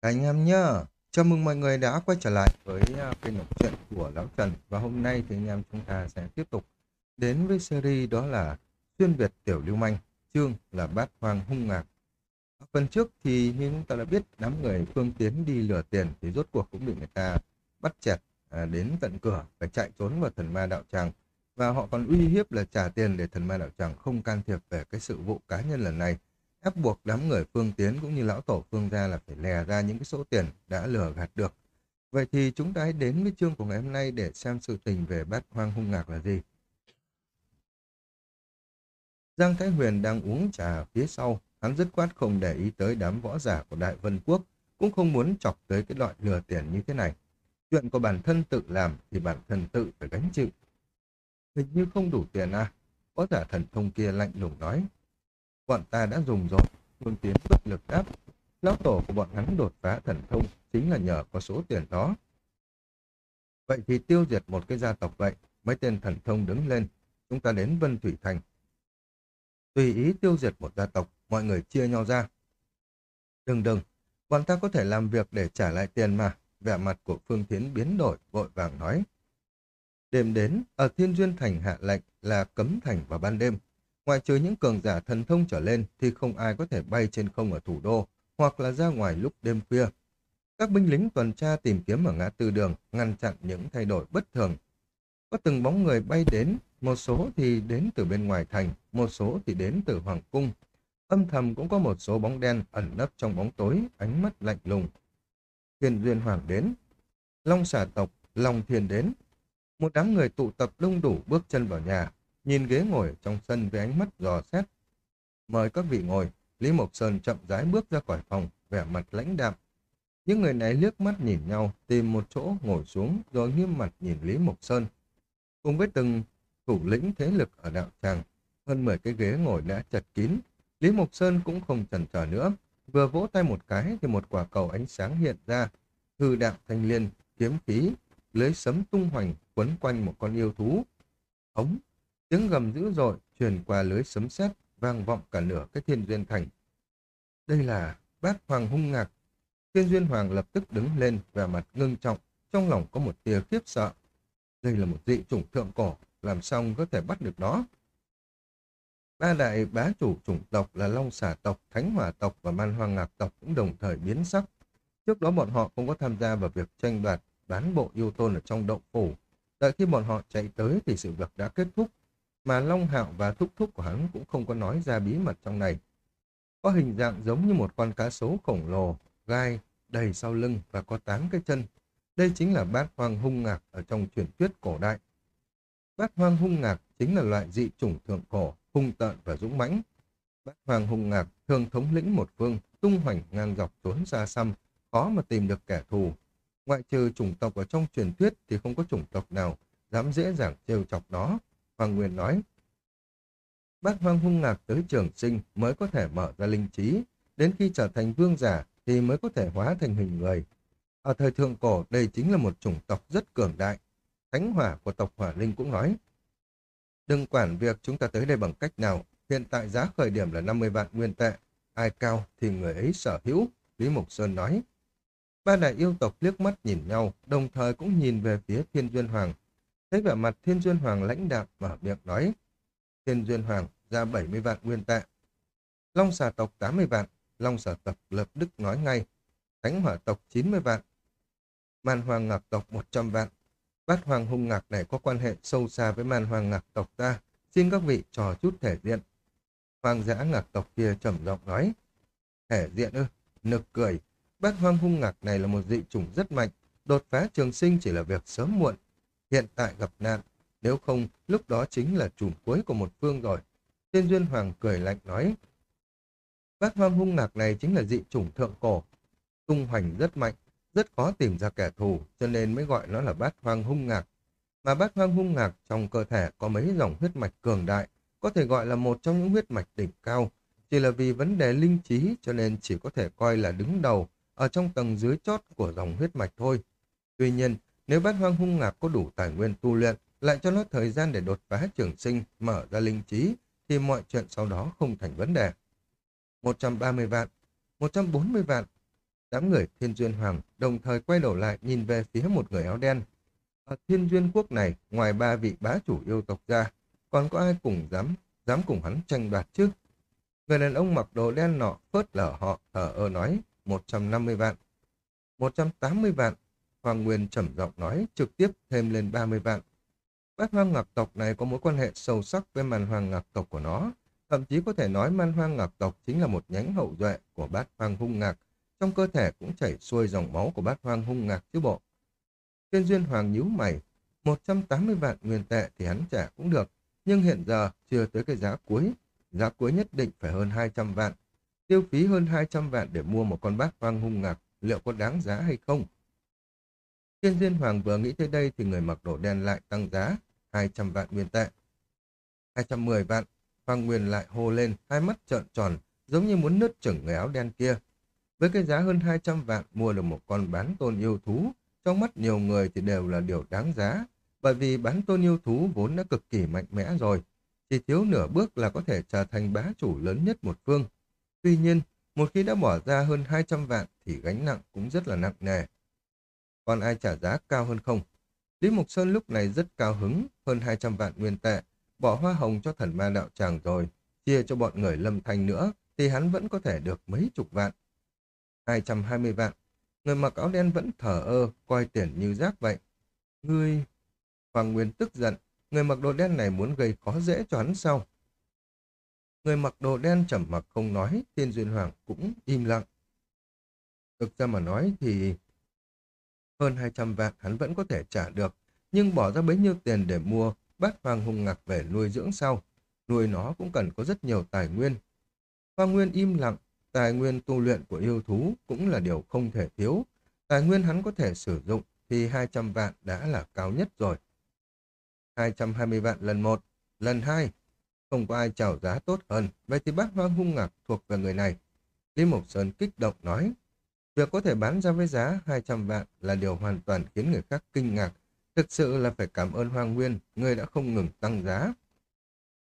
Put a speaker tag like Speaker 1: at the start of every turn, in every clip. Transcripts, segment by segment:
Speaker 1: Anh em nhá, chào mừng mọi người đã quay trở lại với à, kênh đọc truyện của Lão Trần. Và hôm nay thì anh em chúng ta sẽ tiếp tục đến với series đó là Xuyên Việt Tiểu Lưu Manh, chương là Bát Hoang Hung Ngạc. Ở phần trước thì như chúng ta đã biết đám người Phương Tiến đi lừa tiền thì rốt cuộc cũng bị người ta bắt chẹt à, đến tận cửa phải chạy trốn vào thần ma đạo tràng. Và họ còn uy hiếp là trả tiền để thần ma đạo tràng không can thiệp về cái sự vụ cá nhân lần này ép buộc đám người Phương Tiến cũng như lão tổ Phương gia là phải lè ra những cái số tiền đã lừa gạt được. Vậy thì chúng ta hãy đến với chương của ngày hôm nay để xem sự tình về bát hoang hung ngạc là gì. Giang Thái Huyền đang uống trà phía sau, hắn dứt khoát không để ý tới đám võ giả của Đại Vân Quốc, cũng không muốn chọc tới cái loại lừa tiền như thế này. Chuyện của bản thân tự làm thì bản thân tự phải gánh chịu. Hình như không đủ tiền à? Võ giả thần thông kia lạnh lùng nói. Bọn ta đã dùng rồi. Vương Tiến bất lực đáp. Lão tổ của bọn hắn đột phá thần thông chính là nhờ có số tiền đó. Vậy thì tiêu diệt một cái gia tộc vậy. Mấy tên thần thông đứng lên. Chúng ta đến Vân Thủy Thành. Tùy ý tiêu diệt một gia tộc, mọi người chia nhau ra. Đừng đừng, bọn ta có thể làm việc để trả lại tiền mà. Vẻ mặt của Phương thiến biến đổi, vội vàng nói. Đêm đến, ở Thiên Duyên Thành hạ lệnh là cấm thành vào ban đêm ngoại trừ những cường giả thần thông trở lên thì không ai có thể bay trên không ở thủ đô hoặc là ra ngoài lúc đêm khuya. Các binh lính tuần tra tìm kiếm ở ngã tư đường, ngăn chặn những thay đổi bất thường. Có từng bóng người bay đến, một số thì đến từ bên ngoài thành, một số thì đến từ hoàng cung. Âm thầm cũng có một số bóng đen ẩn nấp trong bóng tối, ánh mắt lạnh lùng. Thiên duyên hoàng đến, long xà tộc, long thiên đến. Một đám người tụ tập đông đủ bước chân vào nhà, nhìn ghế ngồi trong sân với ánh mắt dò xét. Mời các vị ngồi, Lý Mộc Sơn chậm rãi bước ra khỏi phòng, vẻ mặt lãnh đạm. Những người này liếc mắt nhìn nhau, tìm một chỗ ngồi xuống rồi nghiêm mặt nhìn Lý Mộc Sơn. Cùng với từng thủ lĩnh thế lực ở đạo tràng, hơn 10 cái ghế ngồi đã chật kín. Lý Mộc Sơn cũng không chần chờ nữa, vừa vỗ tay một cái thì một quả cầu ánh sáng hiện ra, hư đạo thanh liên, kiếm khí, lưới sấm tung hoành quấn quanh một con yêu thú. Ống Tiếng gầm dữ dội truyền qua lưới sấm sét vang vọng cả nửa cái thiên duyên thành. Đây là bát hoàng hung ngạc. Thiên duyên hoàng lập tức đứng lên vẻ mặt ngưng trọng, trong lòng có một tia khiếp sợ. Đây là một dị chủng thượng cổ, làm sao có thể bắt được nó? Ba đại bá chủ chủng tộc là Long Xà tộc, Thánh Hỏa tộc và Man Hoang Ngạc tộc cũng đồng thời biến sắc. Trước đó bọn họ không có tham gia vào việc tranh đoạt bán bộ yêu tôn ở trong động phủ. Đợi khi bọn họ chạy tới thì sự việc đã kết thúc mà Long Hạo và thúc thúc của hắn cũng không có nói ra bí mật trong này. Có hình dạng giống như một con cá sấu khổng lồ, gai, đầy sau lưng và có tám cái chân. Đây chính là bát hoang hung ngạc ở trong truyền thuyết cổ đại. Bát hoang hung ngạc chính là loại dị chủng thượng cổ, hung tợn và dũng mãnh. Bát hoang hung ngạc thường thống lĩnh một phương, tung hoành ngang dọc trốn xa xăm, khó mà tìm được kẻ thù. Ngoại trừ chủng tộc ở trong truyền thuyết thì không có chủng tộc nào dám dễ dàng trêu chọc nó. Hoàng Nguyên nói. Bác Hoang hung ngạc tới trường sinh mới có thể mở ra linh trí, đến khi trở thành vương giả thì mới có thể hóa thành hình người. Ở thời thượng cổ, đây chính là một chủng tộc rất cường đại. Thánh hỏa của tộc hỏa linh cũng nói. Đừng quản việc chúng ta tới đây bằng cách nào. Hiện tại giá khởi điểm là 50 vạn nguyên tệ. Ai cao thì người ấy sở hữu, Lý Mục Sơn nói. Ba đại yêu tộc liếc mắt nhìn nhau, đồng thời cũng nhìn về phía Thiên Duyên Hoàng, Thấy vẻ mặt Thiên Duyên Hoàng lãnh đạm mở miệng nói. Thiên Duyên Hoàng ra 70 vạn nguyên tệ. Long xà tộc 80 vạn. Long xà tộc lập đức nói ngay. Thánh hỏa tộc 90 vạn. Man Hoàng Ngạc tộc 100 vạn. Bát Hoàng Hung Ngạc này có quan hệ sâu xa với Man Hoàng Ngạc tộc ta. Xin các vị trò chút thể diện. Hoàng giã Ngạc tộc kia trầm giọng nói. Thể diện ư, nực cười. Bát Hoàng Hung Ngạc này là một dị chủng rất mạnh. Đột phá trường sinh chỉ là việc sớm muộn hiện tại gặp nạn, nếu không, lúc đó chính là chùm cuối của một phương rồi. Thiên Duyên Hoàng cười lạnh nói, bát hoang hung ngạc này chính là dị chủng thượng cổ, tung hoành rất mạnh, rất khó tìm ra kẻ thù, cho nên mới gọi nó là bát hoang hung ngạc. Mà bát hoang hung ngạc trong cơ thể có mấy dòng huyết mạch cường đại, có thể gọi là một trong những huyết mạch đỉnh cao. Chỉ là vì vấn đề linh trí cho nên chỉ có thể coi là đứng đầu ở trong tầng dưới chót của dòng huyết mạch thôi. Tuy nhiên, nếu bát hoang hung ngạc có đủ tài nguyên tu luyện, lại cho nó thời gian để đột phá trường sinh, mở ra linh trí, thì mọi chuyện sau đó không thành vấn đề. 130 vạn, 140 vạn. Đám người Thiên Duyên Hoàng đồng thời quay đầu lại nhìn về phía một người áo đen. Ở Thiên Duyên Quốc này, ngoài ba vị bá chủ yêu tộc ra, còn có ai cùng dám dám cùng hắn tranh đoạt chứ? Người đàn ông mặc đồ đen nọ phớt lở họ, thở ơ nói, 150 vạn. 180 vạn, Hoàng Nguyên trầm giọng nói, trực tiếp thêm lên 30 vạn. Bát hoang ngạc tộc này có mối quan hệ sâu sắc với màn hoang ngạc tộc của nó. Thậm chí có thể nói man hoang ngạc tộc chính là một nhánh hậu duệ của bát hoang hung ngạc. Trong cơ thể cũng chảy xuôi dòng máu của bát hoang hung ngạc chứ bộ. Thiên duyên hoàng nhíu mày, 180 vạn nguyên tệ thì hắn trả cũng được. Nhưng hiện giờ chưa tới cái giá cuối. Giá cuối nhất định phải hơn 200 vạn. Tiêu phí hơn 200 vạn để mua một con bát hoang hung ngạc liệu có đáng giá hay không? Thiên Diên Hoàng vừa nghĩ tới đây thì người mặc đồ đen lại tăng giá 200 vạn nguyên tệ. 210 vạn, Hoàng Nguyên lại hô lên, hai mắt trợn tròn, giống như muốn nứt chửng người áo đen kia. Với cái giá hơn 200 vạn mua được một con bán tôn yêu thú, trong mắt nhiều người thì đều là điều đáng giá, bởi vì bán tôn yêu thú vốn đã cực kỳ mạnh mẽ rồi, chỉ thiếu nửa bước là có thể trở thành bá chủ lớn nhất một phương. Tuy nhiên, một khi đã bỏ ra hơn 200 vạn thì gánh nặng cũng rất là nặng nề. Còn ai trả giá cao hơn không? Lý Mục Sơn lúc này rất cao hứng, hơn 200 vạn nguyên tệ, bỏ hoa hồng cho thần ma đạo tràng rồi, chia cho bọn người lâm thanh nữa, thì hắn vẫn có thể được mấy chục vạn. 220 vạn, người mặc áo đen vẫn thở ơ, coi tiền như rác vậy. Ngươi... Hoàng Nguyên tức giận, người mặc đồ đen này muốn gây khó dễ cho hắn sao? Người mặc đồ đen trầm mặc không nói, Thiên Duyên Hoàng cũng im lặng. Thực ra mà nói thì hơn 200 vạn hắn vẫn có thể trả được, nhưng bỏ ra bấy nhiêu tiền để mua bát hoàng hùng ngạc về nuôi dưỡng sau. Nuôi nó cũng cần có rất nhiều tài nguyên. Hoàng Nguyên im lặng, tài nguyên tu luyện của yêu thú cũng là điều không thể thiếu. Tài nguyên hắn có thể sử dụng thì 200 vạn đã là cao nhất rồi. 220 vạn lần một, lần hai, không có ai chào giá tốt hơn, vậy thì bác hoang hung ngạc thuộc về người này. Lý Mộc Sơn kích động nói, việc có thể bán ra với giá 200 vạn là điều hoàn toàn khiến người khác kinh ngạc. Thực sự là phải cảm ơn Hoàng Nguyên, người đã không ngừng tăng giá.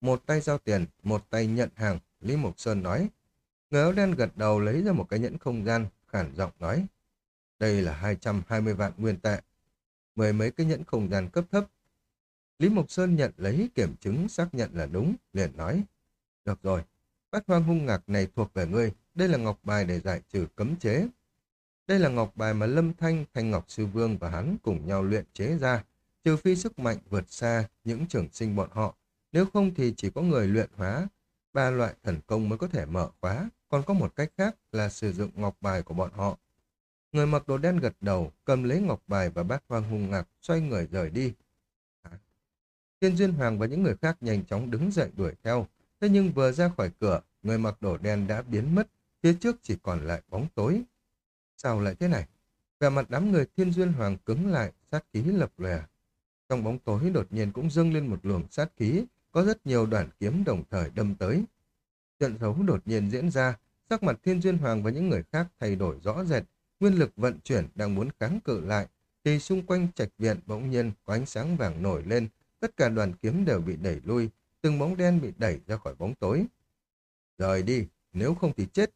Speaker 1: Một tay giao tiền, một tay nhận hàng, Lý Mộc Sơn nói. Người áo đen gật đầu lấy ra một cái nhẫn không gian, khản giọng nói. Đây là 220 vạn nguyên tệ. Mười mấy cái nhẫn không gian cấp thấp, Lý Mộc Sơn nhận lấy kiểm chứng xác nhận là đúng, liền nói. Được rồi, bát hoang hung ngạc này thuộc về ngươi, đây là ngọc bài để giải trừ cấm chế. Đây là ngọc bài mà Lâm Thanh, Thanh Ngọc Sư Vương và hắn cùng nhau luyện chế ra, trừ phi sức mạnh vượt xa những trưởng sinh bọn họ. Nếu không thì chỉ có người luyện hóa, ba loại thần công mới có thể mở khóa, còn có một cách khác là sử dụng ngọc bài của bọn họ. Người mặc đồ đen gật đầu, cầm lấy ngọc bài và bát hoang hung ngạc, xoay người rời đi. Thiên Duyên Hoàng và những người khác nhanh chóng đứng dậy đuổi theo. Thế nhưng vừa ra khỏi cửa, người mặc đồ đen đã biến mất, phía trước chỉ còn lại bóng tối. Sao lại thế này? Vẻ mặt đám người Thiên Duyên Hoàng cứng lại, sát khí lập lòe. Trong bóng tối đột nhiên cũng dâng lên một luồng sát khí, có rất nhiều đoàn kiếm đồng thời đâm tới. Trận đấu đột nhiên diễn ra, sắc mặt Thiên Duyên Hoàng và những người khác thay đổi rõ rệt, nguyên lực vận chuyển đang muốn kháng cự lại, thì xung quanh trạch viện bỗng nhiên có ánh sáng vàng nổi lên, Tất cả đoàn kiếm đều bị đẩy lui, từng bóng đen bị đẩy ra khỏi bóng tối. Rời đi, nếu không thì chết.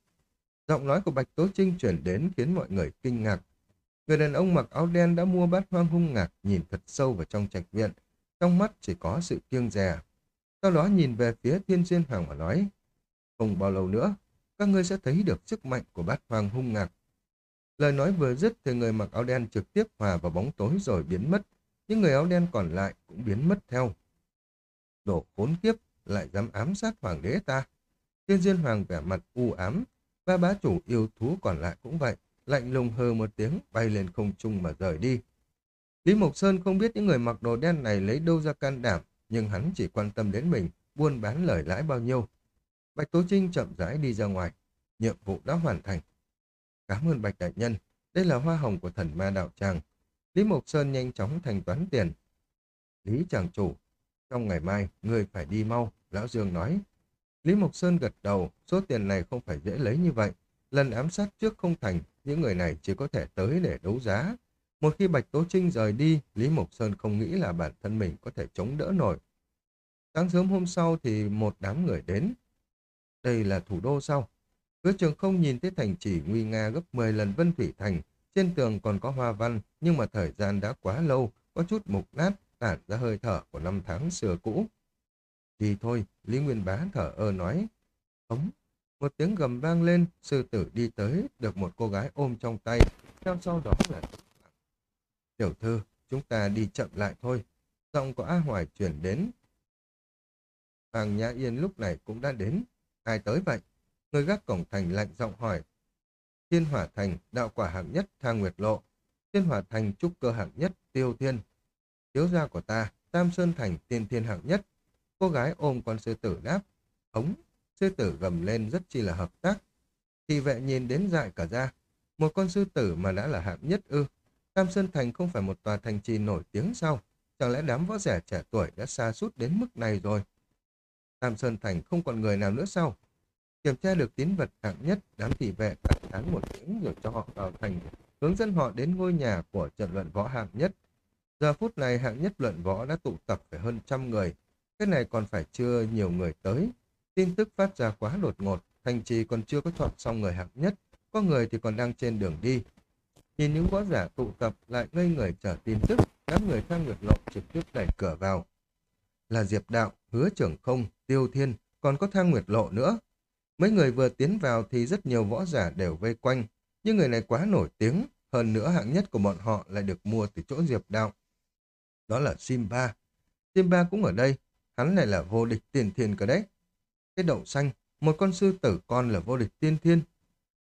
Speaker 1: Giọng nói của Bạch Tố Trinh chuyển đến khiến mọi người kinh ngạc. Người đàn ông mặc áo đen đã mua bát hoang hung ngạc nhìn thật sâu vào trong trạch viện. Trong mắt chỉ có sự kiêng dè. Sau đó nhìn về phía thiên duyên hoàng và nói. Không bao lâu nữa, các ngươi sẽ thấy được sức mạnh của bát hoang hung ngạc. Lời nói vừa dứt thì người mặc áo đen trực tiếp hòa vào bóng tối rồi biến mất những người áo đen còn lại cũng biến mất theo. Đổ khốn kiếp, lại dám ám sát hoàng đế ta. thiên duyên Hoàng vẻ mặt u ám, ba bá chủ yêu thú còn lại cũng vậy, lạnh lùng hừ một tiếng bay lên không trung mà rời đi. Lý Mộc Sơn không biết những người mặc đồ đen này lấy đâu ra can đảm, nhưng hắn chỉ quan tâm đến mình, buôn bán lời lãi bao nhiêu. Bạch Tố Trinh chậm rãi đi ra ngoài, nhiệm vụ đã hoàn thành. Cảm ơn Bạch Đại Nhân, đây là hoa hồng của thần ma đạo tràng, Lý Mộc Sơn nhanh chóng thanh toán tiền. Lý chàng chủ, trong ngày mai, người phải đi mau, Lão Dương nói. Lý Mộc Sơn gật đầu, số tiền này không phải dễ lấy như vậy. Lần ám sát trước không thành, những người này chỉ có thể tới để đấu giá. Một khi Bạch Tố Trinh rời đi, Lý Mộc Sơn không nghĩ là bản thân mình có thể chống đỡ nổi. Sáng sớm hôm sau thì một đám người đến. Đây là thủ đô sau. Hứa trường không nhìn thấy thành chỉ nguy nga gấp 10 lần Vân Thủy Thành, trên tường còn có hoa văn, nhưng mà thời gian đã quá lâu, có chút mục nát, tản ra hơi thở của năm tháng xưa cũ đi thôi, Lý Nguyên Bá thở ơ nói. Ống, một tiếng gầm vang lên, sư tử đi tới, được một cô gái ôm trong tay, theo sau đó là... Tiểu thư, chúng ta đi chậm lại thôi. Giọng của A Hoài chuyển đến. Hoàng Nhã Yên lúc này cũng đã đến. Ai tới vậy? Người gác cổng thành lạnh giọng hỏi. Thiên Hỏa Thành, đạo quả hạng nhất, thang nguyệt lộ. Thiên Hỏa Thành, trúc cơ hạng nhất, tiêu thiên. Thiếu gia của ta, Tam Sơn Thành, tiên thiên hạng nhất. Cô gái ôm con sư tử đáp. Ống, sư tử gầm lên rất chi là hợp tác. Thì vệ nhìn đến dại cả ra. Một con sư tử mà đã là hạng nhất ư. Tam Sơn Thành không phải một tòa thành trì nổi tiếng sao? Chẳng lẽ đám võ giả trẻ tuổi đã xa sút đến mức này rồi? Tam Sơn Thành không còn người nào nữa sao? Kiểm tra được tín vật hạng nhất, đám thị vệ cảm thán một tiếng rồi cho họ vào thành, hướng dẫn họ đến ngôi nhà của trận luận võ hạng nhất. Giờ phút này hạng nhất luận võ đã tụ tập phải hơn trăm người. Cái này còn phải chưa nhiều người tới. Tin tức phát ra quá đột ngột, thành trì còn chưa có chọn xong người hạng nhất, có người thì còn đang trên đường đi. Nhìn những võ giả tụ tập lại ngây người chờ tin tức, đám người thang nguyệt lộ trực tiếp đẩy cửa vào. Là Diệp Đạo, Hứa Trưởng Không, Tiêu Thiên, còn có thang nguyệt lộ nữa. Mấy người vừa tiến vào thì rất nhiều võ giả đều vây quanh, nhưng người này quá nổi tiếng, hơn nữa hạng nhất của bọn họ lại được mua từ chỗ Diệp Đạo. Đó là Simba. Simba cũng ở đây, hắn này là vô địch tiên thiên cơ đấy. Cái đậu xanh, một con sư tử con là vô địch tiên thiên.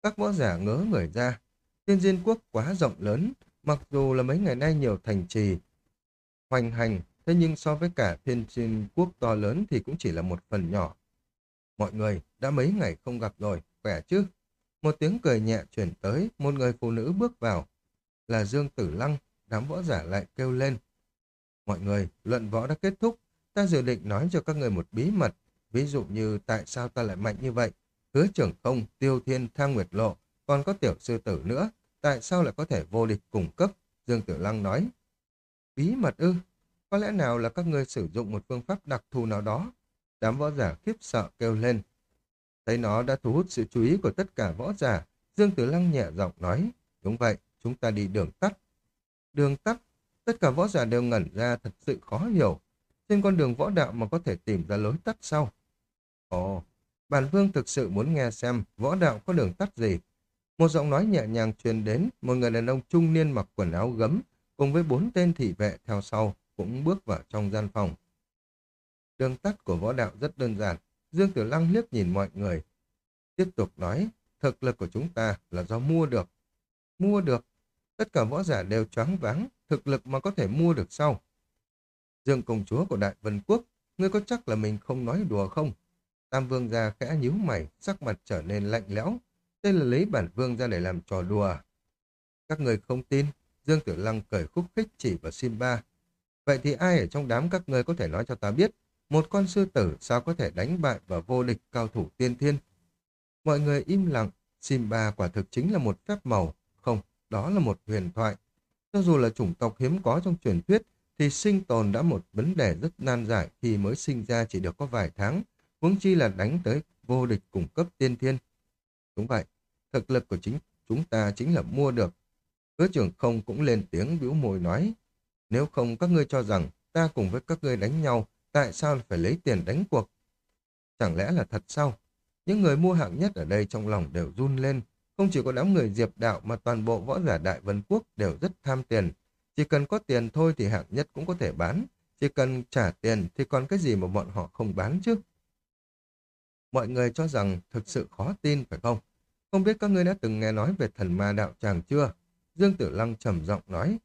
Speaker 1: Các võ giả ngớ người ra, tiên diên quốc quá rộng lớn, mặc dù là mấy ngày nay nhiều thành trì hoành hành, thế nhưng so với cả thiên diên quốc to lớn thì cũng chỉ là một phần nhỏ. Mọi người đã mấy ngày không gặp rồi, khỏe chứ? Một tiếng cười nhẹ chuyển tới, một người phụ nữ bước vào. Là Dương Tử Lăng, đám võ giả lại kêu lên. Mọi người, luận võ đã kết thúc. Ta dự định nói cho các người một bí mật. Ví dụ như tại sao ta lại mạnh như vậy. Hứa trưởng không, tiêu thiên, thang nguyệt lộ, còn có tiểu sư tử nữa. Tại sao lại có thể vô địch cùng cấp? Dương Tử Lăng nói. Bí mật ư? Có lẽ nào là các ngươi sử dụng một phương pháp đặc thù nào đó Đám võ giả khiếp sợ kêu lên. Thấy nó đã thu hút sự chú ý của tất cả võ giả, Dương Tử Lăng nhẹ giọng nói, đúng vậy, chúng ta đi đường tắt. Đường tắt, tất cả võ giả đều ngẩn ra thật sự khó hiểu. Trên con đường võ đạo mà có thể tìm ra lối tắt sau. Ồ, bản vương thực sự muốn nghe xem võ đạo có đường tắt gì. Một giọng nói nhẹ nhàng truyền đến, một người đàn ông trung niên mặc quần áo gấm, cùng với bốn tên thị vệ theo sau, cũng bước vào trong gian phòng. Đường tắt của võ đạo rất đơn giản. Dương Tử Lăng liếc nhìn mọi người. Tiếp tục nói, thực lực của chúng ta là do mua được. Mua được. Tất cả võ giả đều choáng váng, thực lực mà có thể mua được sau. Dương công chúa của Đại Vân Quốc, ngươi có chắc là mình không nói đùa không? Tam vương gia khẽ nhíu mày, sắc mặt trở nên lạnh lẽo. Đây là lấy bản vương ra để làm trò đùa. Các người không tin, Dương Tử Lăng cười khúc khích chỉ vào Simba. Vậy thì ai ở trong đám các ngươi có thể nói cho ta biết một con sư tử sao có thể đánh bại và vô địch cao thủ tiên thiên? Mọi người im lặng, Simba quả thực chính là một phép màu. Không, đó là một huyền thoại. Cho dù là chủng tộc hiếm có trong truyền thuyết, thì sinh tồn đã một vấn đề rất nan giải khi mới sinh ra chỉ được có vài tháng, huống chi là đánh tới vô địch cung cấp tiên thiên. Đúng vậy, thực lực của chính chúng ta chính là mua được. Hứa trưởng không cũng lên tiếng bĩu môi nói, nếu không các ngươi cho rằng ta cùng với các ngươi đánh nhau Tại sao phải lấy tiền đánh cuộc? Chẳng lẽ là thật sao? Những người mua hạng nhất ở đây trong lòng đều run lên. Không chỉ có đám người diệp đạo mà toàn bộ võ giả Đại Vân Quốc đều rất tham tiền. Chỉ cần có tiền thôi thì hạng nhất cũng có thể bán. Chỉ cần trả tiền thì còn cái gì mà bọn họ không bán chứ? Mọi người cho rằng thực sự khó tin phải không? Không biết các ngươi đã từng nghe nói về thần ma đạo tràng chưa? Dương Tử Lăng trầm giọng nói.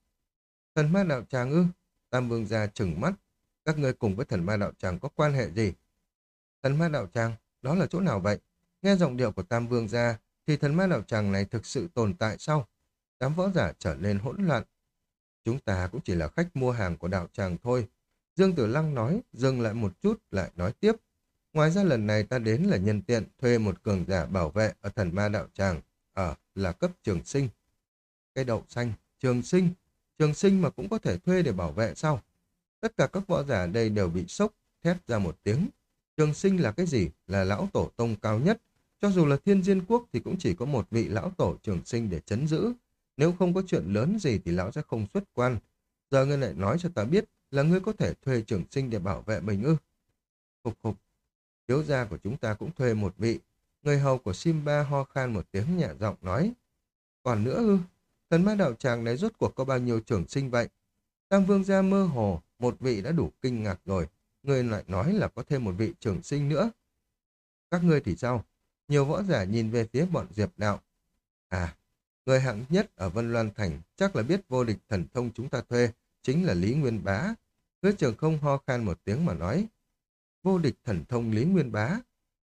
Speaker 1: Thần ma đạo tràng ư? Tam Vương gia trừng mắt, các ngươi cùng với thần ma đạo tràng có quan hệ gì? Thần ma đạo tràng, đó là chỗ nào vậy? Nghe giọng điệu của Tam Vương gia thì thần ma đạo tràng này thực sự tồn tại sao? Đám võ giả trở nên hỗn loạn. Chúng ta cũng chỉ là khách mua hàng của đạo tràng thôi. Dương Tử Lăng nói, dừng lại một chút, lại nói tiếp. Ngoài ra lần này ta đến là nhân tiện thuê một cường giả bảo vệ ở thần ma đạo tràng, ở là cấp trường sinh. Cây đậu xanh, trường sinh, trường sinh mà cũng có thể thuê để bảo vệ sao? Tất cả các võ giả đây đều bị sốc, thét ra một tiếng. Trường sinh là cái gì? Là lão tổ tông cao nhất. Cho dù là thiên diên quốc thì cũng chỉ có một vị lão tổ trường sinh để chấn giữ. Nếu không có chuyện lớn gì thì lão sẽ không xuất quan. Giờ ngươi lại nói cho ta biết là ngươi có thể thuê trưởng sinh để bảo vệ mình ư. Phục phục, thiếu gia của chúng ta cũng thuê một vị. Người hầu của Simba ho khan một tiếng nhẹ giọng nói. Còn nữa ư, thần ma đạo tràng này rốt cuộc có bao nhiêu trưởng sinh vậy? Tam vương gia mơ hồ, một vị đã đủ kinh ngạc rồi. Người lại nói là có thêm một vị trưởng sinh nữa. Các ngươi thì sao? Nhiều võ giả nhìn về phía bọn Diệp Đạo. À, người hạng nhất ở Vân Loan Thành chắc là biết vô địch thần thông chúng ta thuê, chính là Lý Nguyên Bá. Hứa trường không ho khan một tiếng mà nói. Vô địch thần thông Lý Nguyên Bá.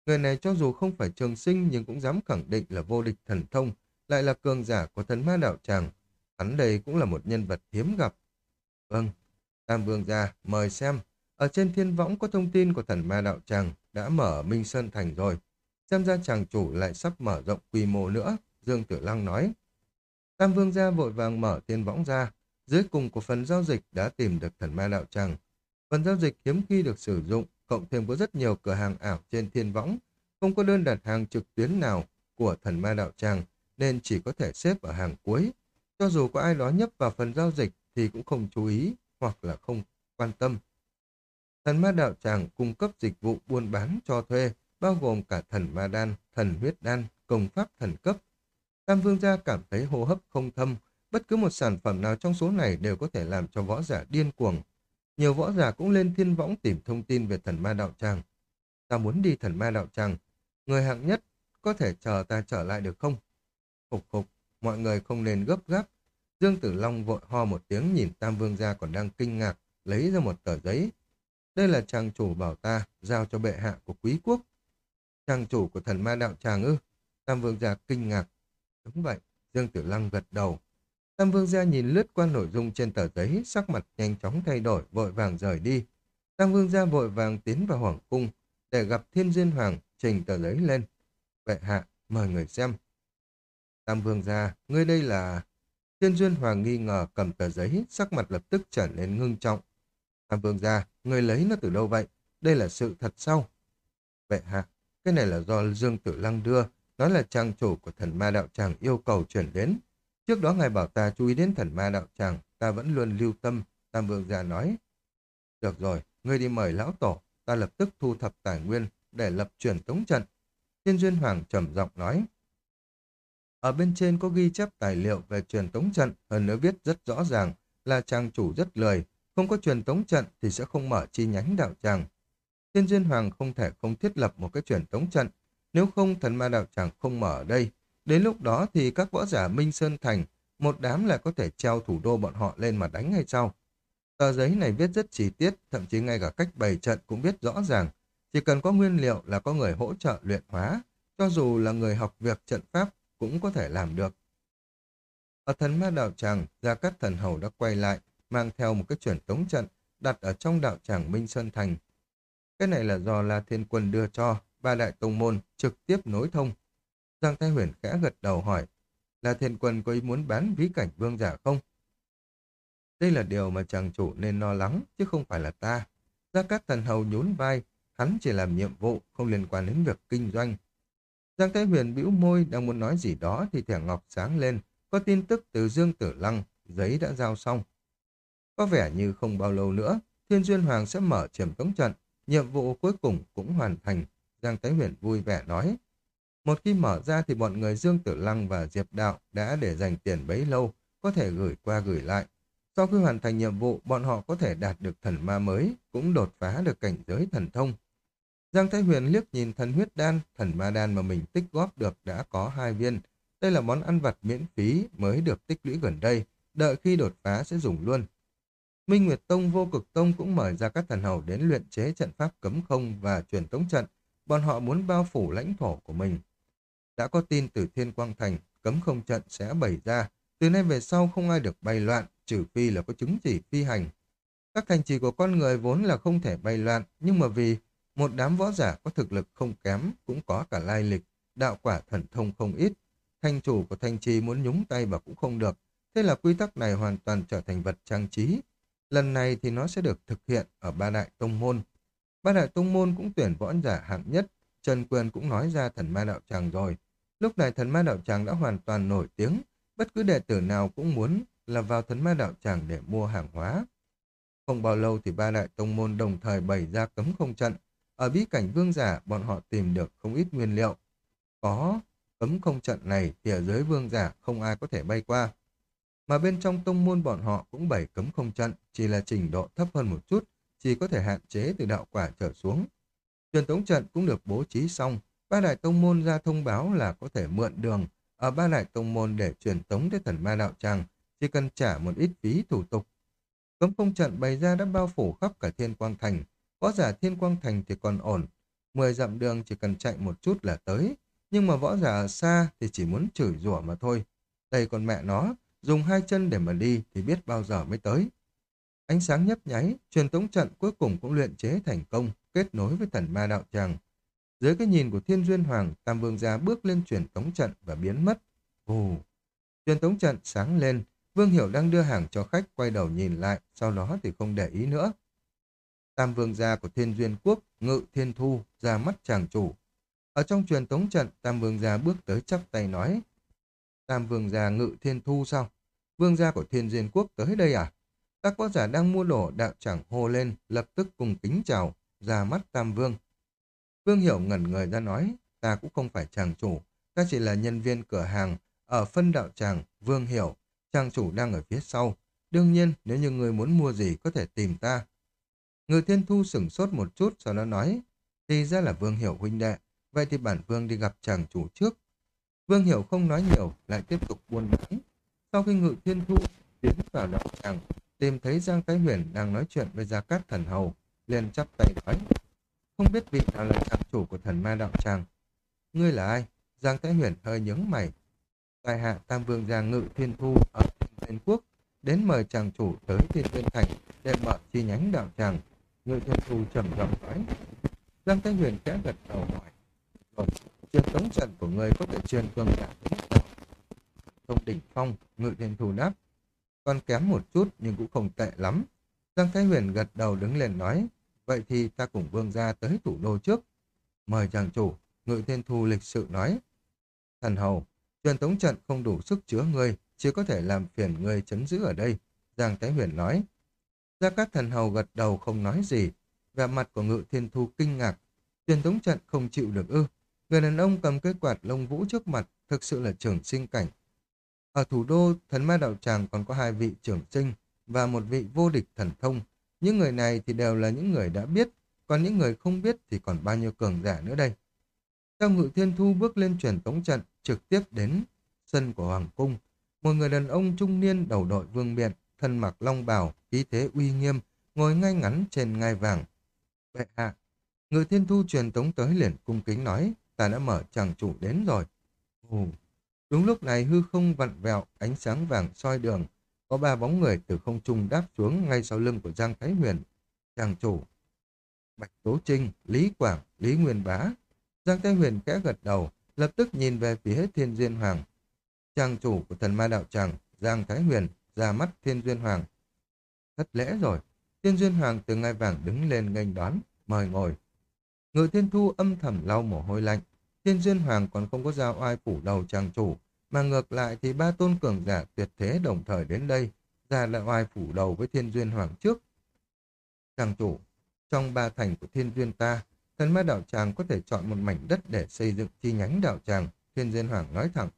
Speaker 1: Người này cho dù không phải trường sinh nhưng cũng dám khẳng định là vô địch thần thông, lại là cường giả của thần ma đạo tràng. Hắn đây cũng là một nhân vật hiếm gặp. Vâng, Tam Vương gia, mời xem. Ở trên thiên võng có thông tin của thần ma đạo tràng đã mở Minh Sơn Thành rồi. Xem ra chàng chủ lại sắp mở rộng quy mô nữa, Dương Tử Lăng nói. Tam Vương gia vội vàng mở thiên võng ra, dưới cùng của phần giao dịch đã tìm được thần ma đạo tràng. Phần giao dịch hiếm khi được sử dụng, cộng thêm có rất nhiều cửa hàng ảo trên thiên võng, không có đơn đặt hàng trực tuyến nào của thần ma đạo tràng, nên chỉ có thể xếp ở hàng cuối. Cho dù có ai đó nhấp vào phần giao dịch thì cũng không chú ý hoặc là không quan tâm. Thần ma đạo tràng cung cấp dịch vụ buôn bán cho thuê, bao gồm cả thần ma đan, thần huyết đan, công pháp thần cấp. Tam vương gia cảm thấy hô hấp không thâm, bất cứ một sản phẩm nào trong số này đều có thể làm cho võ giả điên cuồng. Nhiều võ giả cũng lên thiên võng tìm thông tin về thần ma đạo tràng. Ta muốn đi thần ma đạo tràng, người hạng nhất có thể chờ ta trở lại được không? Phục phục, mọi người không nên gấp gáp. Dương Tử Long vội ho một tiếng nhìn Tam Vương gia còn đang kinh ngạc, lấy ra một tờ giấy. Đây là chàng chủ bảo ta, giao cho bệ hạ của quý quốc. Chàng chủ của thần ma đạo tràng ư? Tam Vương gia kinh ngạc. Đúng vậy, Dương Tử Lăng gật đầu. Tam Vương gia nhìn lướt qua nội dung trên tờ giấy, sắc mặt nhanh chóng thay đổi, vội vàng rời đi. Tam Vương gia vội vàng tiến vào hoàng cung, để gặp Thiên duyên Hoàng, trình tờ giấy lên. Vệ hạ, mời người xem. Tam Vương gia, ngươi đây là... Thiên Duyên Hoàng nghi ngờ cầm tờ giấy, sắc mặt lập tức trở nên ngưng trọng. Tam Vương gia, người lấy nó từ đâu vậy? Đây là sự thật sao? Vệ hạ, cái này là do Dương Tử Lăng đưa, đó là trang chủ của thần ma đạo tràng yêu cầu chuyển đến. Trước đó ngài bảo ta chú ý đến thần ma đạo tràng, ta vẫn luôn lưu tâm, Tam Vương gia nói. Được rồi, ngươi đi mời lão tổ, ta lập tức thu thập tài nguyên để lập truyền tống trận. Thiên Duyên Hoàng trầm giọng nói. Ở bên trên có ghi chép tài liệu về truyền tống trận, hơn nữa viết rất rõ ràng là trang chủ rất lười, không có truyền tống trận thì sẽ không mở chi nhánh đạo tràng. Thiên Duyên Hoàng không thể không thiết lập một cái truyền tống trận, nếu không thần ma đạo tràng không mở ở đây. Đến lúc đó thì các võ giả Minh Sơn Thành, một đám lại có thể treo thủ đô bọn họ lên mà đánh hay sao? Tờ giấy này viết rất chi tiết, thậm chí ngay cả cách bày trận cũng viết rõ ràng. Chỉ cần có nguyên liệu là có người hỗ trợ luyện hóa, cho dù là người học việc trận pháp cũng có thể làm được. Ở thần ma đạo tràng, Gia Cát Thần Hầu đã quay lại, mang theo một cái truyền tống trận đặt ở trong đạo tràng Minh Sơn Thành. Cái này là do La Thiên Quân đưa cho, ba đại tông môn trực tiếp nối thông. Giang Thái Huyền khẽ gật đầu hỏi, là Thiên Quân có ý muốn bán ví cảnh vương giả không? Đây là điều mà chàng chủ nên lo lắng, chứ không phải là ta. Gia Cát Thần Hầu nhún vai, hắn chỉ làm nhiệm vụ, không liên quan đến việc kinh doanh. Giang Thái Huyền bĩu môi đang muốn nói gì đó thì thẻ ngọc sáng lên, có tin tức từ Dương Tử Lăng, giấy đã giao xong. Có vẻ như không bao lâu nữa, Thiên Duyên Hoàng sẽ mở triển tống trận, nhiệm vụ cuối cùng cũng hoàn thành, Giang Thái Huyền vui vẻ nói. Một khi mở ra thì bọn người Dương Tử Lăng và Diệp Đạo đã để dành tiền bấy lâu, có thể gửi qua gửi lại. Sau khi hoàn thành nhiệm vụ, bọn họ có thể đạt được thần ma mới, cũng đột phá được cảnh giới thần thông. Giang Thái Huyền liếc nhìn thần huyết đan, thần ma đan mà mình tích góp được đã có hai viên. Đây là món ăn vặt miễn phí mới được tích lũy gần đây, đợi khi đột phá sẽ dùng luôn. Minh Nguyệt Tông vô cực tông cũng mời ra các thần hầu đến luyện chế trận pháp cấm không và truyền tống trận. Bọn họ muốn bao phủ lãnh thổ của mình. Đã có tin từ Thiên Quang Thành, cấm không trận sẽ bày ra. Từ nay về sau không ai được bay loạn, trừ phi là có chứng chỉ phi hành. Các thành trì của con người vốn là không thể bay loạn, nhưng mà vì một đám võ giả có thực lực không kém, cũng có cả lai lịch, đạo quả thần thông không ít. Thành chủ của thành trì muốn nhúng tay vào cũng không được. Thế là quy tắc này hoàn toàn trở thành vật trang trí. Lần này thì nó sẽ được thực hiện ở ba đại tông môn. Ba đại tông môn cũng tuyển võ giả hạng nhất. Trần Quyền cũng nói ra thần ma đạo tràng rồi. Lúc này thần ma đạo tràng đã hoàn toàn nổi tiếng, bất cứ đệ tử nào cũng muốn là vào thần ma đạo tràng để mua hàng hóa. Không bao lâu thì ba đại tông môn đồng thời bày ra cấm không trận. Ở bí cảnh vương giả, bọn họ tìm được không ít nguyên liệu. Có cấm không trận này thì ở dưới vương giả không ai có thể bay qua. Mà bên trong tông môn bọn họ cũng bày cấm không trận, chỉ là trình độ thấp hơn một chút, chỉ có thể hạn chế từ đạo quả trở xuống. Truyền tống trận cũng được bố trí xong, ba đại tông môn ra thông báo là có thể mượn đường ở ba đại tông môn để truyền tống tới thần ma đạo tràng, chỉ cần trả một ít phí thủ tục. Cấm công trận bày ra đã bao phủ khắp cả thiên quang thành, võ giả thiên quang thành thì còn ổn, mười dặm đường chỉ cần chạy một chút là tới, nhưng mà võ giả ở xa thì chỉ muốn chửi rủa mà thôi. Đây còn mẹ nó, dùng hai chân để mà đi thì biết bao giờ mới tới. Ánh sáng nhấp nháy, truyền tống trận cuối cùng cũng luyện chế thành công, kết nối với thần ma đạo tràng. Dưới cái nhìn của Thiên Duyên Hoàng, Tam Vương gia bước lên truyền tống trận và biến mất. Ồ! Truyền tống trận sáng lên, Vương Hiểu đang đưa hàng cho khách quay đầu nhìn lại, sau đó thì không để ý nữa. Tam Vương gia của Thiên Duyên Quốc, Ngự Thiên Thu, ra mắt chàng chủ. Ở trong truyền tống trận, Tam Vương gia bước tới chắp tay nói. Tam Vương gia Ngự Thiên Thu sao? Vương gia của Thiên Duyên Quốc tới đây à? Các võ giả đang mua đồ đạo chẳng hô lên, lập tức cùng kính chào, ra mắt Tam Vương. Vương Hiểu ngẩn người ra nói, ta cũng không phải chàng chủ, ta chỉ là nhân viên cửa hàng, ở phân đạo tràng, Vương Hiểu, chàng chủ đang ở phía sau. Đương nhiên, nếu như người muốn mua gì có thể tìm ta. Người thiên thu sửng sốt một chút, sau đó nói, thì ra là Vương Hiểu huynh đệ, vậy thì bản Vương đi gặp chàng chủ trước. Vương Hiểu không nói nhiều, lại tiếp tục buôn bán. Sau khi ngự thiên thu tiến vào đạo tràng, tìm thấy Giang Thái Huyền đang nói chuyện với Gia Cát Thần Hầu, liền chắp tay nói. Không biết vị nào là tràng chủ của thần ma đạo tràng. Ngươi là ai? Giang Thái Huyền hơi nhướng mày. Tài hạ Tam Vương Gia Ngự Thiên Thu ở Thiên Quốc đến mời chàng chủ tới Thiên nguyên Thành để mở chi nhánh đạo tràng. Ngự Thiên Thu trầm giọng nói. Giang Thái Huyền khẽ gật đầu hỏi. Rồi, truyền tống trận của ngươi có thể truyền cường cả? Không đỉnh phong, Ngự Thiên Thu đáp. Còn kém một chút nhưng cũng không tệ lắm. Giang Thái Huyền gật đầu đứng lên nói. Vậy thì ta cùng vương gia tới thủ đô trước. Mời chàng chủ, Ngự Thiên Thu lịch sự nói. Thần hầu, truyền tống trận không đủ sức chứa ngươi, chỉ có thể làm phiền ngươi chấn giữ ở đây. Giang Thái Huyền nói. Gia Cát thần hầu gật đầu không nói gì. Vẻ mặt của Ngự Thiên Thu kinh ngạc. Truyền tống trận không chịu được ư. Người đàn ông cầm cây quạt lông vũ trước mặt, thực sự là trưởng sinh cảnh. Ở thủ đô, thần ma đạo tràng còn có hai vị trưởng sinh và một vị vô địch thần thông những người này thì đều là những người đã biết, còn những người không biết thì còn bao nhiêu cường giả nữa đây. Cao Ngự Thiên Thu bước lên truyền tống trận, trực tiếp đến sân của Hoàng Cung. Một người đàn ông trung niên đầu đội vương miện, thân mặc long bào, khí thế uy nghiêm, ngồi ngay ngắn trên ngai vàng. Bệ hạ, Ngự Thiên Thu truyền tống tới liền cung kính nói, ta đã mở chàng chủ đến rồi. Ồ, đúng lúc này hư không vặn vẹo, ánh sáng vàng soi đường, có ba bóng người từ không trung đáp xuống ngay sau lưng của Giang Thái Huyền. Chàng chủ, Bạch Tố Trinh, Lý Quảng, Lý Nguyên Bá. Giang Thái Huyền khẽ gật đầu, lập tức nhìn về phía Thiên Duyên Hoàng. Chàng chủ của thần ma đạo tràng, Giang Thái Huyền, ra mắt Thiên Duyên Hoàng. Thất lễ rồi, Thiên Duyên Hoàng từ ngai vàng đứng lên nghênh đón, mời ngồi. Ngự Thiên Thu âm thầm lau mồ hôi lạnh. Thiên Duyên Hoàng còn không có giao oai phủ đầu trang chủ, mà ngược lại thì ba tôn cường giả tuyệt thế đồng thời đến đây, ra lại oai phủ đầu với thiên duyên hoàng trước. Trang chủ, trong ba thành của thiên duyên ta, thần ma đạo tràng có thể chọn một mảnh đất để xây dựng chi nhánh đạo tràng, thiên duyên hoàng nói thẳng.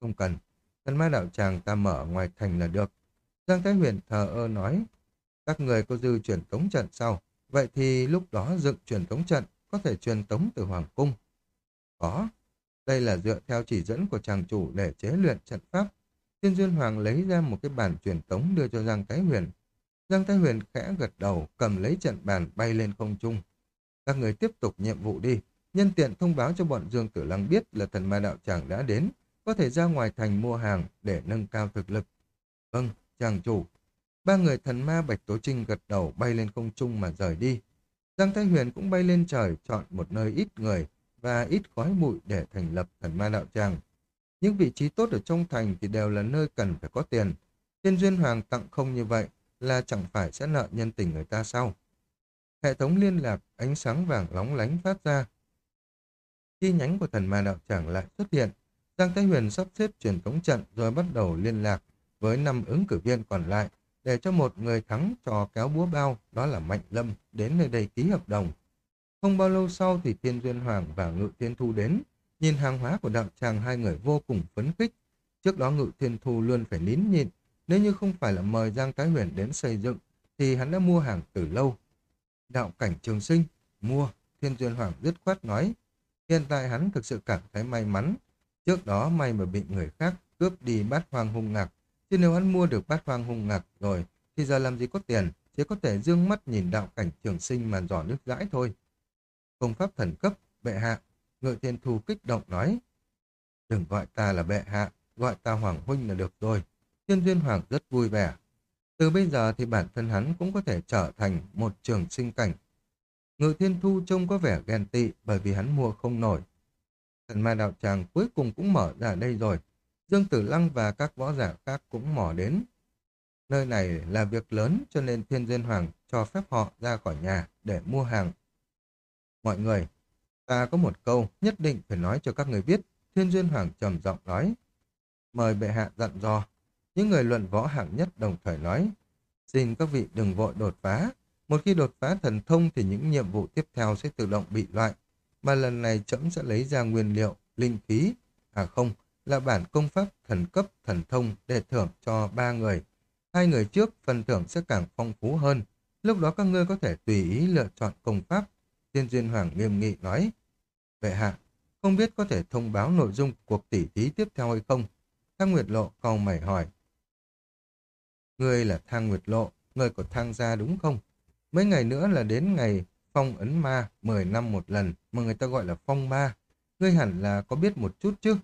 Speaker 1: Không cần, thần ma đạo tràng ta mở ngoài thành là được. Giang Thái Huyền thờ ơ nói, các người có dư truyền tống trận sau, vậy thì lúc đó dựng truyền tống trận có thể truyền tống từ Hoàng Cung. Có, đây là dựa theo chỉ dẫn của chàng chủ để chế luyện trận pháp. Thiên Duyên Hoàng lấy ra một cái bản truyền tống đưa cho Giang Thái Huyền. Giang Thái Huyền khẽ gật đầu, cầm lấy trận bàn bay lên không trung. Các người tiếp tục nhiệm vụ đi. Nhân tiện thông báo cho bọn Dương Tử Lăng biết là thần ma đạo tràng đã đến, có thể ra ngoài thành mua hàng để nâng cao thực lực. Vâng, chàng chủ. Ba người thần ma Bạch Tố Trinh gật đầu bay lên không trung mà rời đi. Giang Thái Huyền cũng bay lên trời, chọn một nơi ít người, và ít khói bụi để thành lập thần ma đạo tràng. Những vị trí tốt ở trong thành thì đều là nơi cần phải có tiền. Thiên Duyên Hoàng tặng không như vậy là chẳng phải sẽ nợ nhân tình người ta sau Hệ thống liên lạc, ánh sáng vàng lóng lánh phát ra. chi nhánh của thần ma đạo tràng lại xuất hiện. Giang Thái Huyền sắp xếp truyền thống trận rồi bắt đầu liên lạc với năm ứng cử viên còn lại để cho một người thắng trò kéo búa bao, đó là Mạnh Lâm, đến nơi đây ký hợp đồng. Không bao lâu sau thì Thiên Duyên Hoàng và Ngự Thiên Thu đến, nhìn hàng hóa của đạo tràng hai người vô cùng phấn khích. Trước đó Ngự Thiên Thu luôn phải nín nhịn, nếu như không phải là mời Giang Thái Huyền đến xây dựng, thì hắn đã mua hàng từ lâu. Đạo cảnh trường sinh, mua, Thiên Duyên Hoàng dứt khoát nói. Hiện tại hắn thực sự cảm thấy may mắn. Trước đó may mà bị người khác cướp đi bát hoang hung ngạc. Chứ nếu hắn mua được bát hoang hung ngạc rồi, thì giờ làm gì có tiền, chỉ có thể dương mắt nhìn đạo cảnh trường sinh mà giỏ nước dãi thôi. Công pháp thần cấp, bệ hạ, ngự thiên thu kích động nói. Đừng gọi ta là bệ hạ, gọi ta hoàng huynh là được rồi. Thiên duyên hoàng rất vui vẻ. Từ bây giờ thì bản thân hắn cũng có thể trở thành một trường sinh cảnh. Ngự thiên thu trông có vẻ ghen tị bởi vì hắn mua không nổi. Thần ma đạo tràng cuối cùng cũng mở ra đây rồi. Dương Tử Lăng và các võ giả khác cũng mò đến. Nơi này là việc lớn cho nên Thiên Duyên Hoàng cho phép họ ra khỏi nhà để mua hàng. Mọi người, ta có một câu nhất định phải nói cho các người biết. Thiên Duyên Hoàng trầm giọng nói. Mời bệ hạ dặn dò. Những người luận võ hạng nhất đồng thời nói. Xin các vị đừng vội đột phá. Một khi đột phá thần thông thì những nhiệm vụ tiếp theo sẽ tự động bị loại. Mà lần này trẫm sẽ lấy ra nguyên liệu, linh khí, à không, là bản công pháp thần cấp thần thông để thưởng cho ba người. Hai người trước phần thưởng sẽ càng phong phú hơn. Lúc đó các ngươi có thể tùy ý lựa chọn công pháp thiên Duyên Hoàng nghiêm nghị nói. Vậy hạ, không biết có thể thông báo nội dung cuộc tỉ thí tiếp theo hay không? Thang Nguyệt Lộ cầu mày hỏi. Ngươi là Thang Nguyệt Lộ, người của Thang gia đúng không? Mấy ngày nữa là đến ngày phong ấn ma 10 năm một lần mà người ta gọi là phong ma. Ngươi hẳn là có biết một chút chứ?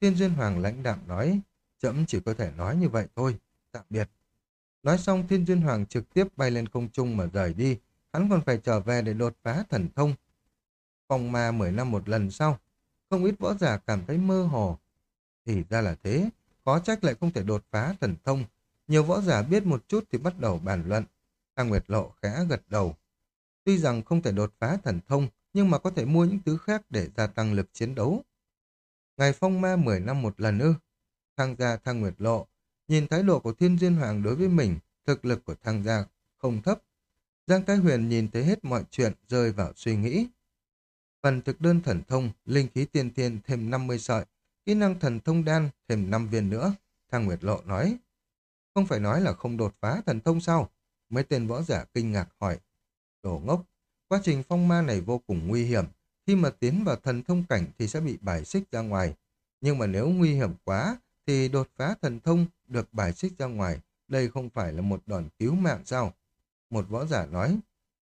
Speaker 1: thiên Duyên Hoàng lãnh đạm nói, chậm chỉ có thể nói như vậy thôi, tạm biệt. Nói xong Thiên Duyên Hoàng trực tiếp bay lên không trung mà rời đi, hắn còn phải trở về để đột phá thần thông. Phong ma 10 năm một lần sau, không ít võ giả cảm thấy mơ hồ. Thì ra là thế, có trách lại không thể đột phá thần thông. Nhiều võ giả biết một chút thì bắt đầu bàn luận. Thang Nguyệt Lộ khẽ gật đầu. Tuy rằng không thể đột phá thần thông, nhưng mà có thể mua những thứ khác để gia tăng lực chiến đấu. Ngày phong ma 10 năm một lần ư. Thang gia thang nguyệt lộ, nhìn thái độ của thiên duyên hoàng đối với mình, thực lực của thang gia không thấp. Giang Thái Huyền nhìn thấy hết mọi chuyện rơi vào suy nghĩ. Phần thực đơn thần thông, linh khí tiên thiên thêm 50 sợi, kỹ năng thần thông đan thêm 5 viên nữa. Thang Nguyệt Lộ nói, không phải nói là không đột phá thần thông sao? Mấy tên võ giả kinh ngạc hỏi. Đồ ngốc, quá trình phong ma này vô cùng nguy hiểm, khi mà tiến vào thần thông cảnh thì sẽ bị bài xích ra ngoài. Nhưng mà nếu nguy hiểm quá thì đột phá thần thông được bài xích ra ngoài. Đây không phải là một đòn cứu mạng sao? Một võ giả nói.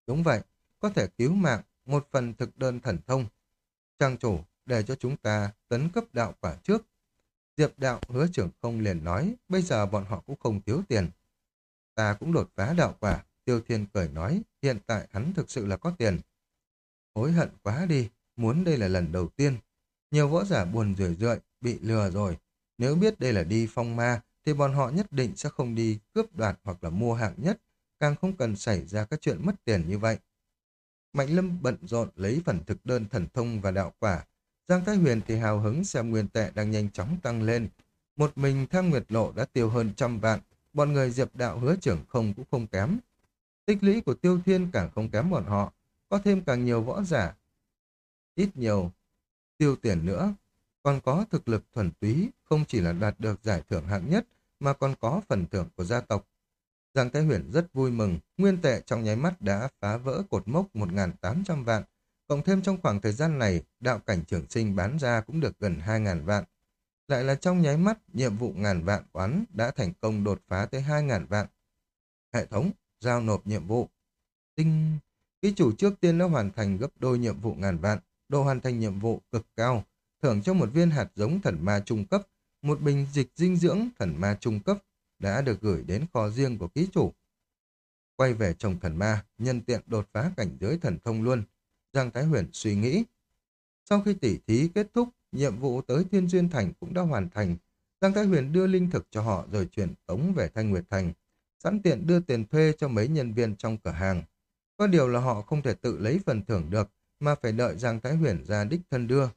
Speaker 1: Đúng vậy, có thể cứu mạng một phần thực đơn thần thông. Trang chủ để cho chúng ta tấn cấp đạo quả trước. Diệp đạo hứa trưởng không liền nói, bây giờ bọn họ cũng không thiếu tiền. Ta cũng đột phá đạo quả, Tiêu Thiên cười nói, hiện tại hắn thực sự là có tiền. Hối hận quá đi, muốn đây là lần đầu tiên. Nhiều võ giả buồn rười rượi, bị lừa rồi. Nếu biết đây là đi phong ma, thì bọn họ nhất định sẽ không đi cướp đoạt hoặc là mua hạng nhất, càng không cần xảy ra các chuyện mất tiền như vậy. Mạnh Lâm bận rộn lấy phần thực đơn thần thông và đạo quả. Giang Thái Huyền thì hào hứng xem nguyên tệ đang nhanh chóng tăng lên. Một mình tham Nguyệt Lộ đã tiêu hơn trăm vạn, bọn người diệp đạo hứa trưởng không cũng không kém. Tích lũy của Tiêu Thiên càng không kém bọn họ, có thêm càng nhiều võ giả. Ít nhiều, tiêu tiền nữa, còn có thực lực thuần túy, không chỉ là đạt được giải thưởng hạng nhất, mà còn có phần thưởng của gia tộc. Giang Thái Huyền rất vui mừng, nguyên tệ trong nháy mắt đã phá vỡ cột mốc 1.800 vạn, cộng thêm trong khoảng thời gian này, đạo cảnh trưởng sinh bán ra cũng được gần 2.000 vạn. Lại là trong nháy mắt, nhiệm vụ ngàn vạn quán đã thành công đột phá tới 2.000 vạn. Hệ thống, giao nộp nhiệm vụ. Tinh... Ký chủ trước tiên đã hoàn thành gấp đôi nhiệm vụ ngàn vạn, độ hoàn thành nhiệm vụ cực cao, thưởng cho một viên hạt giống thần ma trung cấp, một bình dịch dinh dưỡng thần ma trung cấp đã được gửi đến kho riêng của ký chủ. Quay về trồng thần ma, nhân tiện đột phá cảnh giới thần thông luôn. Giang Thái Huyền suy nghĩ. Sau khi tỉ thí kết thúc, nhiệm vụ tới Thiên Duyên Thành cũng đã hoàn thành. Giang Thái Huyền đưa linh thực cho họ rồi chuyển tống về Thanh Nguyệt Thành, sẵn tiện đưa tiền thuê cho mấy nhân viên trong cửa hàng. Có điều là họ không thể tự lấy phần thưởng được, mà phải đợi Giang Thái Huyền ra đích thân đưa.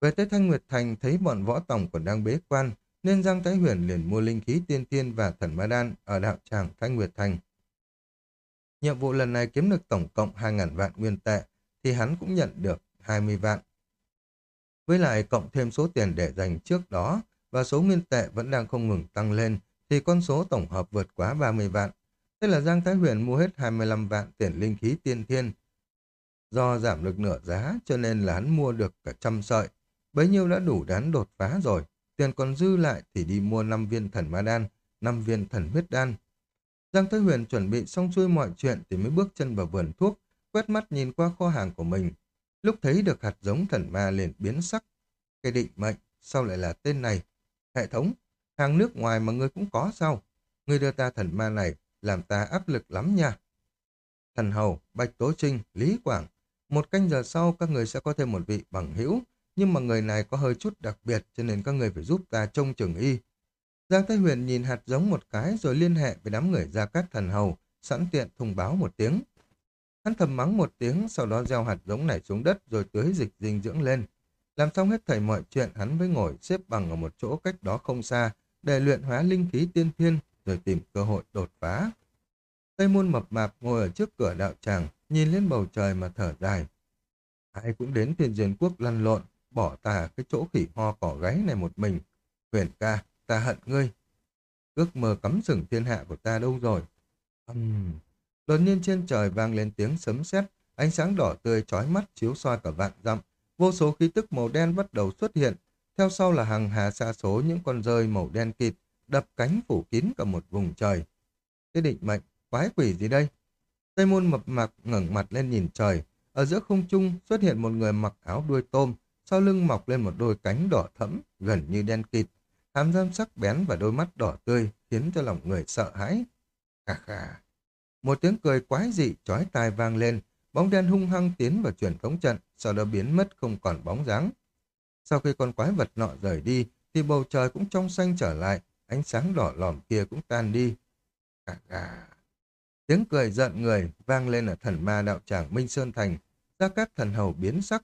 Speaker 1: Về tới Thanh Nguyệt Thành thấy bọn võ tổng còn đang bế quan, nên Giang Thái Huyền liền mua linh khí tiên thiên và thần ma đan ở đạo tràng Thanh Nguyệt Thành. Nhiệm vụ lần này kiếm được tổng cộng 2.000 vạn nguyên tệ, thì hắn cũng nhận được 20 vạn. Với lại cộng thêm số tiền để dành trước đó và số nguyên tệ vẫn đang không ngừng tăng lên, thì con số tổng hợp vượt quá 30 vạn. Thế là Giang Thái Huyền mua hết 25 vạn tiền linh khí tiên thiên. Do giảm được nửa giá cho nên là hắn mua được cả trăm sợi. Bấy nhiêu đã đủ đán đột phá rồi. Tiền còn dư lại thì đi mua 5 viên thần ma đan, 5 viên thần huyết đan. Giang Thái Huyền chuẩn bị xong xuôi mọi chuyện thì mới bước chân vào vườn thuốc, quét mắt nhìn qua kho hàng của mình. Lúc thấy được hạt giống thần ma liền biến sắc. Cái định mệnh, sao lại là tên này? Hệ thống, hàng nước ngoài mà ngươi cũng có sao? Ngươi đưa ta thần ma này, làm ta áp lực lắm nha. Thần Hầu, Bạch Tố Trinh, Lý Quảng. Một canh giờ sau các người sẽ có thêm một vị bằng hữu, nhưng mà người này có hơi chút đặc biệt cho nên các người phải giúp ta trông chừng y. Giang Thái Huyền nhìn hạt giống một cái rồi liên hệ với đám người Gia Cát Thần Hầu, sẵn tiện thông báo một tiếng. Hắn thầm mắng một tiếng, sau đó gieo hạt giống này xuống đất rồi tưới dịch dinh dưỡng lên. Làm xong hết thầy mọi chuyện, hắn mới ngồi xếp bằng ở một chỗ cách đó không xa, để luyện hóa linh khí tiên thiên, rồi tìm cơ hội đột phá. Tây môn mập mạp ngồi ở trước cửa đạo tràng, nhìn lên bầu trời mà thở dài. Ai cũng đến thiên duyên quốc lăn lộn, bỏ ta cái chỗ khỉ ho cỏ gáy này một mình. Huyền ca, ta hận ngươi. Ước mơ cắm sừng thiên hạ của ta đâu rồi? Uhm. Đột nhiên trên trời vang lên tiếng sấm sét, ánh sáng đỏ tươi chói mắt chiếu soi cả vạn dặm. Vô số khí tức màu đen bắt đầu xuất hiện, theo sau là hàng hà xa số những con rơi màu đen kịt, đập cánh phủ kín cả một vùng trời. Cái định mệnh, quái quỷ gì đây? Tây môn mập mạc ngẩng mặt lên nhìn trời, ở giữa không trung xuất hiện một người mặc áo đuôi tôm, sau lưng mọc lên một đôi cánh đỏ thẫm, gần như đen kịt, hàm răng sắc bén và đôi mắt đỏ tươi khiến cho lòng người sợ hãi. Khà khà. Một tiếng cười quái dị chói tai vang lên, bóng đen hung hăng tiến vào truyền thống trận, sau đó biến mất không còn bóng dáng. Sau khi con quái vật nọ rời đi, thì bầu trời cũng trong xanh trở lại, ánh sáng đỏ lòm kia cũng tan đi. Khà khà. Tiếng cười giận người vang lên ở thần ma đạo tràng Minh Sơn Thành, gia cát thần hầu biến sắc.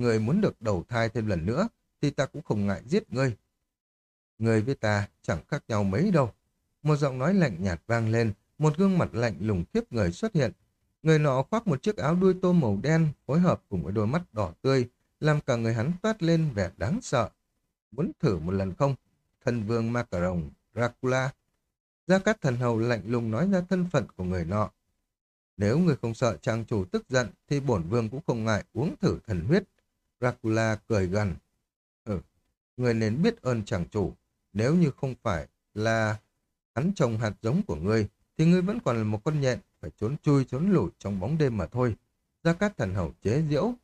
Speaker 1: Người muốn được đầu thai thêm lần nữa, thì ta cũng không ngại giết ngươi. Người với ta chẳng khác nhau mấy đâu. Một giọng nói lạnh nhạt vang lên, một gương mặt lạnh lùng khiếp người xuất hiện. Người nọ khoác một chiếc áo đuôi tôm màu đen, phối hợp cùng với đôi mắt đỏ tươi, làm cả người hắn toát lên vẻ đáng sợ. Muốn thử một lần không? Thần vương Macaron, Dracula. Gia Cát Thần Hầu lạnh lùng nói ra thân phận của người nọ. Nếu người không sợ trang chủ tức giận, thì bổn vương cũng không ngại uống thử thần huyết. Dracula cười gần. Ừ, người nên biết ơn chàng chủ. Nếu như không phải là hắn trồng hạt giống của ngươi, thì ngươi vẫn còn là một con nhện, phải trốn chui trốn lủi trong bóng đêm mà thôi. Gia Cát Thần Hầu chế diễu.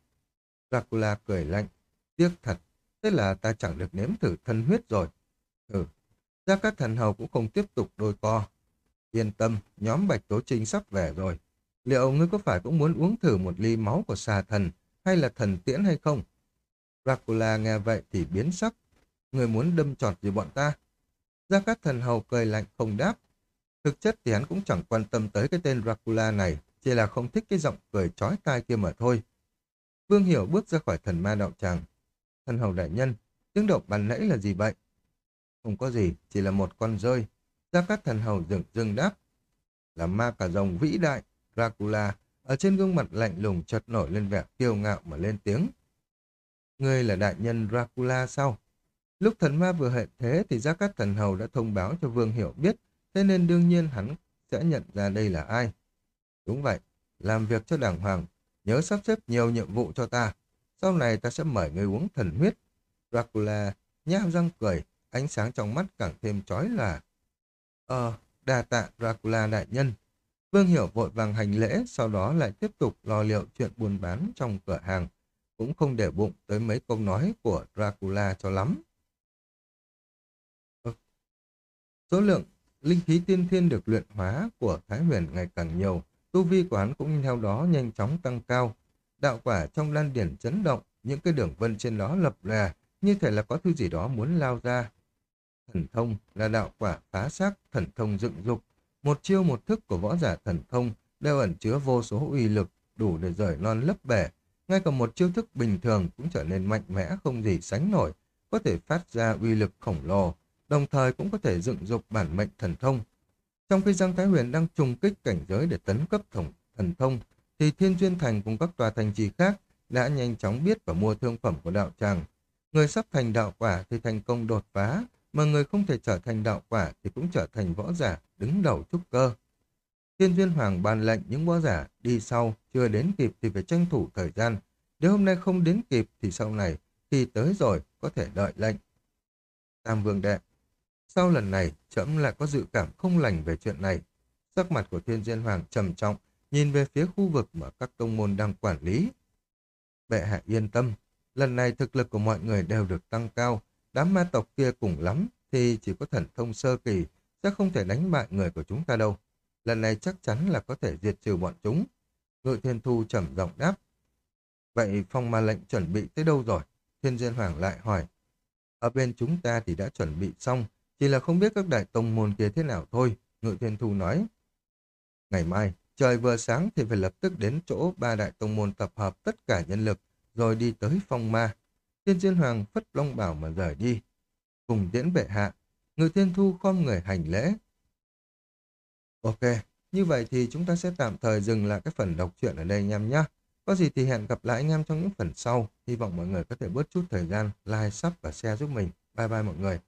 Speaker 1: Dracula cười lạnh. Tiếc thật, thế là ta chẳng được nếm thử thân huyết rồi. Ừ, Gia Cát Thần Hầu cũng không tiếp tục đôi co. Yên tâm, nhóm Bạch Tố Trinh sắp về rồi. Liệu ngươi có phải cũng muốn uống thử một ly máu của xà thần hay là thần tiễn hay không? Dracula nghe vậy thì biến sắc. Người muốn đâm trọt gì bọn ta? Gia Cát Thần Hầu cười lạnh không đáp. Thực chất thì hắn cũng chẳng quan tâm tới cái tên Dracula này, chỉ là không thích cái giọng cười chói tai kia mà thôi. Vương Hiểu bước ra khỏi thần ma đạo tràng. Thần Hầu đại nhân, tiếng động bàn nãy là gì vậy? Không có gì, chỉ là một con rơi. Gia Cát Thần Hầu dừng dừng đáp. Là ma cả rồng vĩ đại, Dracula, ở trên gương mặt lạnh lùng chợt nổi lên vẻ kiêu ngạo mà lên tiếng. Ngươi là đại nhân Dracula sao? Lúc thần ma vừa hệ thế thì Gia Cát Thần Hầu đã thông báo cho Vương Hiểu biết, thế nên đương nhiên hắn sẽ nhận ra đây là ai. Đúng vậy, làm việc cho đảng hoàng, nhớ sắp xếp nhiều nhiệm vụ cho ta. Sau này ta sẽ mời ngươi uống thần huyết. Dracula nham răng cười, ánh sáng trong mắt càng thêm chói là. Ờ, đà tạ Dracula đại nhân. Vương Hiểu vội vàng hành lễ, sau đó lại tiếp tục lo liệu chuyện buôn bán trong cửa hàng, cũng không để bụng tới mấy câu nói của Dracula cho lắm. Ừ. Số lượng linh khí tiên thiên được luyện hóa của Thái Huyền ngày càng nhiều, tu vi của hắn cũng theo đó nhanh chóng tăng cao. Đạo quả trong đan điển chấn động, những cái đường vân trên đó lập lè, như thể là có thứ gì đó muốn lao ra. Thần thông là đạo quả phá xác, thần thông dựng dục. Một chiêu một thức của võ giả thần thông đều ẩn chứa vô số uy lực đủ để rời non lấp bể, ngay cả một chiêu thức bình thường cũng trở nên mạnh mẽ không gì sánh nổi, có thể phát ra uy lực khổng lồ, đồng thời cũng có thể dựng dục bản mệnh thần thông. Trong khi Giang Thái Huyền đang trùng kích cảnh giới để tấn cấp thổng thần thông, thì Thiên Duyên Thành cùng các tòa thành trì khác đã nhanh chóng biết và mua thương phẩm của đạo tràng. Người sắp thành đạo quả thì thành công đột phá, mà người không thể trở thành đạo quả thì cũng trở thành võ giả đứng đầu trúc cơ. Thiên Duyên Hoàng ban lệnh những võ giả đi sau, chưa đến kịp thì phải tranh thủ thời gian. Nếu hôm nay không đến kịp thì sau này, khi tới rồi có thể đợi lệnh. Tam Vương Đệ Sau lần này, trẫm lại có dự cảm không lành về chuyện này. Sắc mặt của Thiên Duyên Hoàng trầm trọng, nhìn về phía khu vực mà các tông môn đang quản lý. Bệ hạ yên tâm, lần này thực lực của mọi người đều được tăng cao, đám ma tộc kia cùng lắm thì chỉ có thần thông sơ kỳ, sẽ không thể đánh bại người của chúng ta đâu. Lần này chắc chắn là có thể diệt trừ bọn chúng. Ngự thiên thu trầm giọng đáp. Vậy phong ma lệnh chuẩn bị tới đâu rồi? Thiên Diên Hoàng lại hỏi. Ở bên chúng ta thì đã chuẩn bị xong, chỉ là không biết các đại tông môn kia thế nào thôi, Ngự Thiên Thu nói. Ngày mai, trời vừa sáng thì phải lập tức đến chỗ ba đại tông môn tập hợp tất cả nhân lực, rồi đi tới phong ma. Thiên Diên Hoàng phất long bảo mà rời đi. Cùng tiễn bệ hạ, người Thiên Thu khom người hành lễ. Ok, như vậy thì chúng ta sẽ tạm thời dừng lại cái phần đọc truyện ở đây anh em nhé. Có gì thì hẹn gặp lại anh em trong những phần sau. Hy vọng mọi người có thể bớt chút thời gian like, sub và share giúp mình. Bye bye mọi người.